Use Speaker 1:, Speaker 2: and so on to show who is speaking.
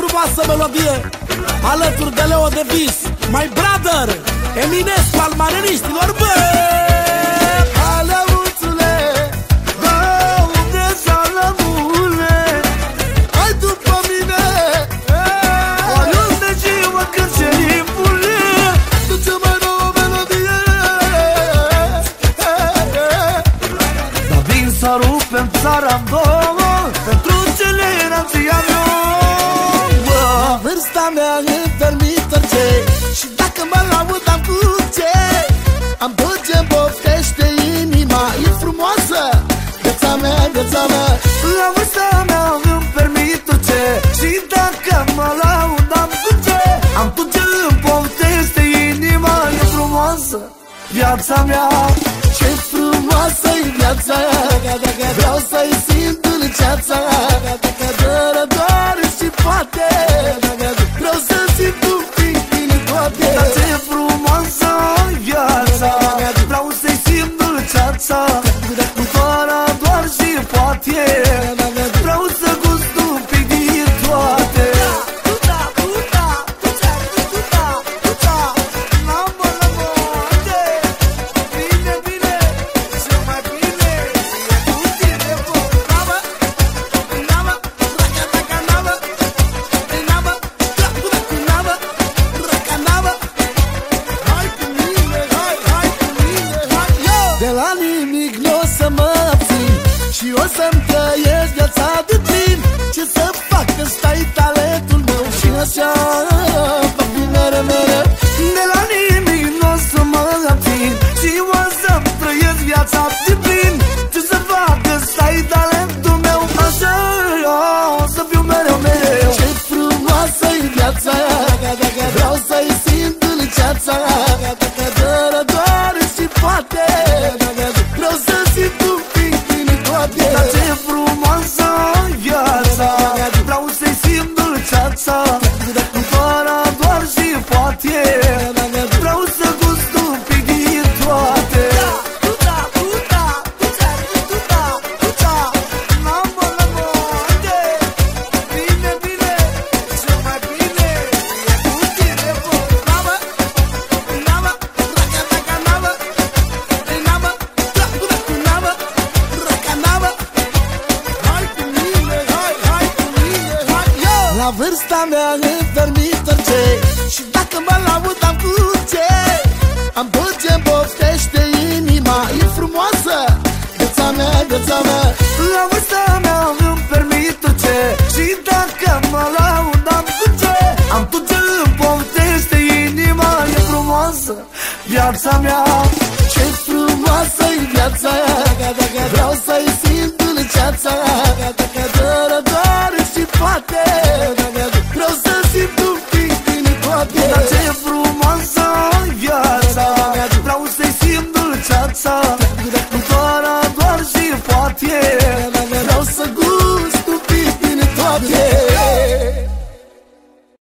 Speaker 1: frumoasă melodie Alături de Leo de Vis My brother Eminescu al maneriștilor băi
Speaker 2: Să rupem țara
Speaker 1: viața mea.
Speaker 2: Ce
Speaker 1: frumoasă-i viața. Vreau să-i simt dulceața Doar, doar și poate. Vreau să simt un pic din toate.
Speaker 2: Dar ce frumoasă viața? Vreau să-i simt dulceața Doar, doar și poate
Speaker 1: nimic nu o să mă abțin Și o să-mi trăiesc viața de plin. Ce să fac că stai talentul
Speaker 2: so La
Speaker 1: vârsta mea îmi permit orice. Și dacă mă laud am cu ce. Am tot ce-mi poftește inima E frumoasă. Viața mea, viața mea.
Speaker 2: La vârsta mea îmi permit ce Și dacă mă laud am cu ce. Am tot ce îmi poftește inima E frumoasă. Viața mea
Speaker 1: dar ce e frumoasă?